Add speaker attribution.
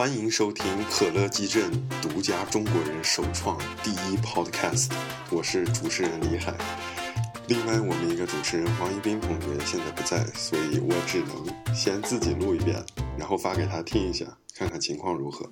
Speaker 1: 欢迎收听可乐基镇独家中国人首创第一 podcast，我是主持人李海。另外，我们一个主持人黄一斌同学现在不在，所以我只能先自己录一遍，然后发给他听一下，看看情况如何。